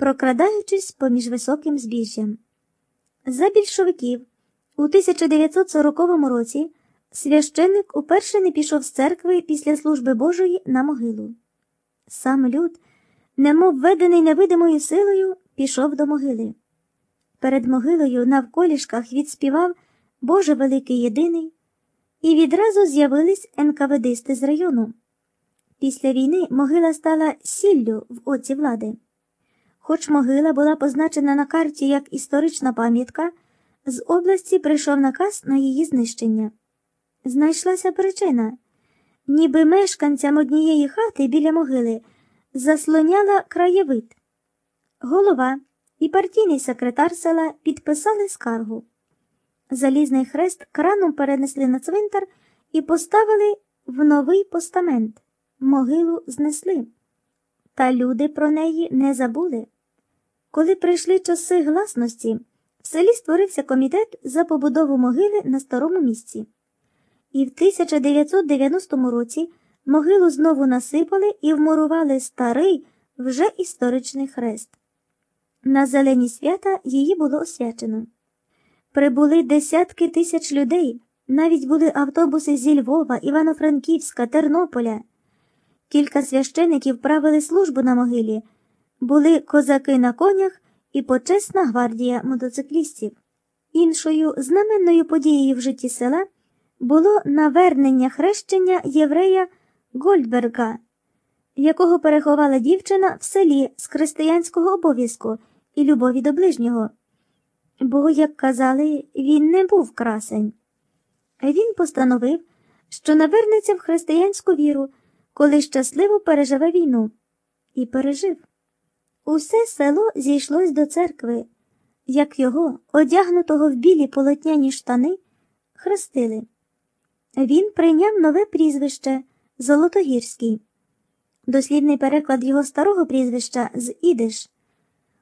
прокрадаючись поміж високим збіжжям. За більшовиків у 1940 році священник уперше не пішов з церкви після служби Божої на могилу. Сам люд, немов ведений невидимою силою, пішов до могили. Перед могилою на вколішках відспівав Боже великий єдиний, і відразу з'явились НКВДисти з району. Після війни могила стала сіллю в оці влади. Хоч могила була позначена на карті як історична пам'ятка, з області прийшов наказ на її знищення. Знайшлася причина, ніби мешканцям однієї хати біля могили заслоняла краєвид. Голова і партійний секретар села підписали скаргу. Залізний хрест краном перенесли на цвинтар і поставили в новий постамент. Могилу знесли. Та люди про неї не забули. Коли прийшли часи гласності, в селі створився комітет за побудову могили на старому місці. І в 1990 році могилу знову насипали і вмурували старий, вже історичний хрест. На зелені свята її було освячено. Прибули десятки тисяч людей, навіть були автобуси зі Львова, Івано-Франківська, Тернополя. Кілька священиків правили службу на могилі, були козаки на конях і почесна гвардія мотоциклістів. Іншою знаменною подією в житті села було навернення хрещення єврея Гольдберга, якого переховала дівчина в селі з християнського обов'язку і любові до ближнього. Бо, як казали, він не був красень. Він постановив, що навернеться в християнську віру, коли щасливо переживе війну, і пережив. Усе село зійшлось до церкви, як його, одягнутого в білі полотняні штани, хрестили. Він прийняв нове прізвище Золотогірський, дослідний переклад його старого прізвища з Ідиш.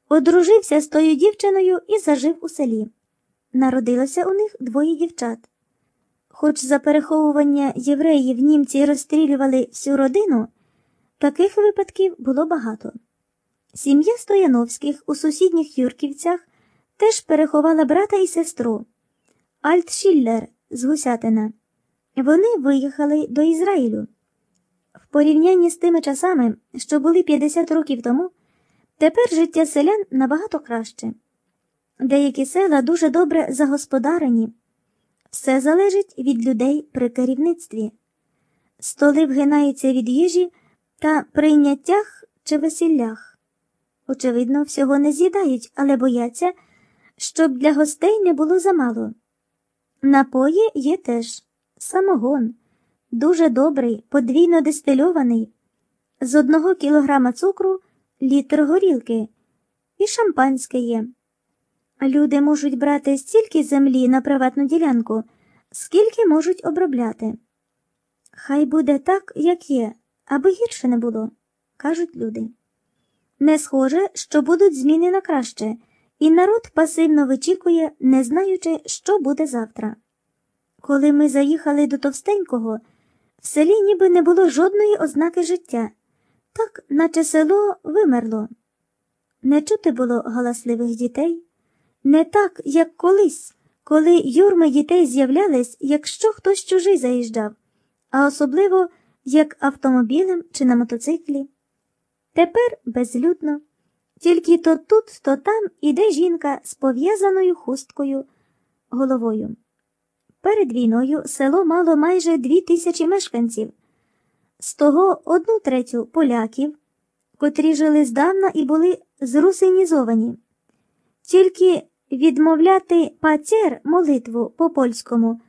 Одружився з тою дівчиною і зажив у селі. Народилося у них двоє дівчат. Хоч за переховування євреїв німці розстрілювали всю родину, таких випадків було багато. Сім'я Стояновських у сусідніх Юрківцях теж переховала брата і сестру Альтшіллер з Гусятина. Вони виїхали до Ізраїлю. В порівнянні з тими часами, що були 50 років тому, тепер життя селян набагато краще. Деякі села дуже добре загосподарені. Все залежить від людей при керівництві. Столи вгинаються від їжі та прийняттях чи весіллях. Очевидно, всього не з'їдають, але бояться, щоб для гостей не було замало. Напої є теж самогон, дуже добрий, подвійно дистильований, з одного кілограма цукру літр горілки, і шампанське є. Люди можуть брати стільки землі на приватну ділянку, скільки можуть обробляти. Хай буде так, як є, аби гірше не було, кажуть люди. Не схоже, що будуть зміни на краще, і народ пасивно вичікує, не знаючи, що буде завтра. Коли ми заїхали до Товстенького, в селі ніби не було жодної ознаки життя, так, наче село вимерло. Не чути було галасливих дітей. Не так, як колись, коли юрми дітей з'являлись, якщо хтось чужий заїжджав, а особливо як автомобілем чи на мотоциклі. Тепер безлюдно, тільки то тут, то там іде жінка з пов'язаною хусткою головою. Перед війною село мало майже дві тисячі мешканців, з того одну третю поляків, котрі жили здавна і були зрусинізовані. Тільки відмовляти пацер молитву по польському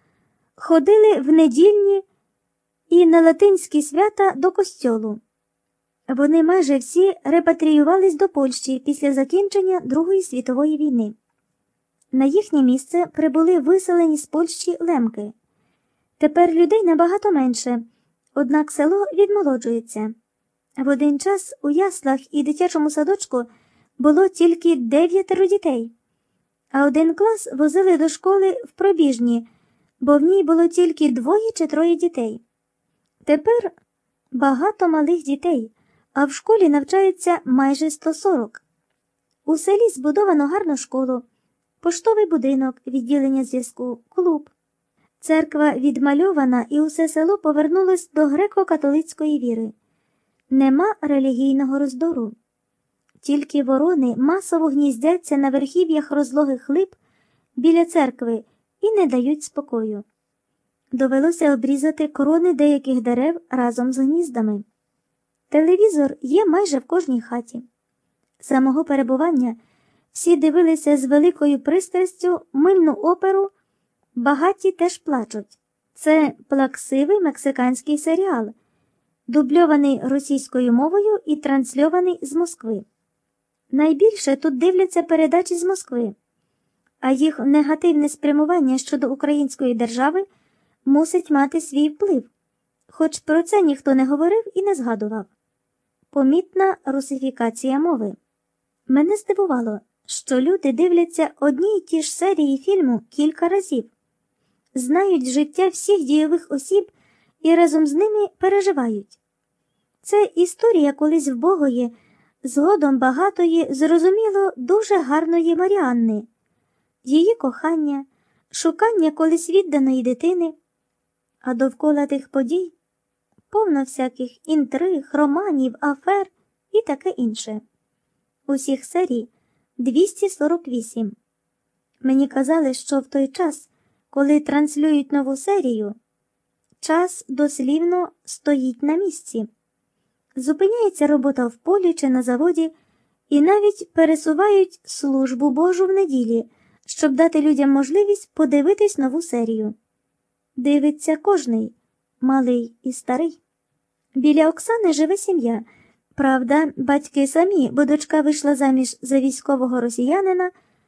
ходили в недільні і на латинські свята до костьолу. Вони майже всі репатріювались до Польщі після закінчення Другої світової війни. На їхнє місце прибули виселені з Польщі лемки. Тепер людей набагато менше, однак село відмолоджується. В один час у яслах і дитячому садочку було тільки дев'ятеро дітей, а один клас возили до школи в пробіжні, бо в ній було тільки двоє чи троє дітей. Тепер багато малих дітей, а в школі навчається майже 140. У селі збудовано гарну школу, поштовий будинок, відділення зв'язку, клуб. Церква відмальована і усе село повернулось до греко-католицької віри. Нема релігійного роздору. Тільки ворони масово гніздяться на верхів'ях розлогих лип біля церкви і не дають спокою. Довелося обрізати корони деяких дерев разом з гніздами. Телевізор є майже в кожній хаті. За мого перебування всі дивилися з великою пристрастю мильну оперу Багаті теж плачуть. Це плаксивий мексиканський серіал, дубльований російською мовою і трансльований з Москви. Найбільше тут дивляться передачі з Москви, а їх негативне спрямування щодо української держави мусить мати свій вплив, хоч про це ніхто не говорив і не згадував. Помітна русифікація мови. Мене здивувало, що люди дивляться одні й ті ж серії фільму кілька разів, знають життя всіх дійових осіб і разом з ними переживають. Це історія колись вбогої, згодом багатої, зрозуміло, дуже гарної Маріанни, її кохання, шукання колись відданої дитини, а довкола тих подій повно всяких інтриг, романів, афер і таке інше. Усіх серій 248. Мені казали, що в той час, коли транслюють нову серію, час дослівно стоїть на місці. Зупиняється робота в полі чи на заводі, і навіть пересувають службу Божу в неділі, щоб дати людям можливість подивитись нову серію. Дивиться кожний, малий і старий. Біля Оксани живе сім'я. Правда, батьки самі, бо дочка вийшла заміж за військового росіянина.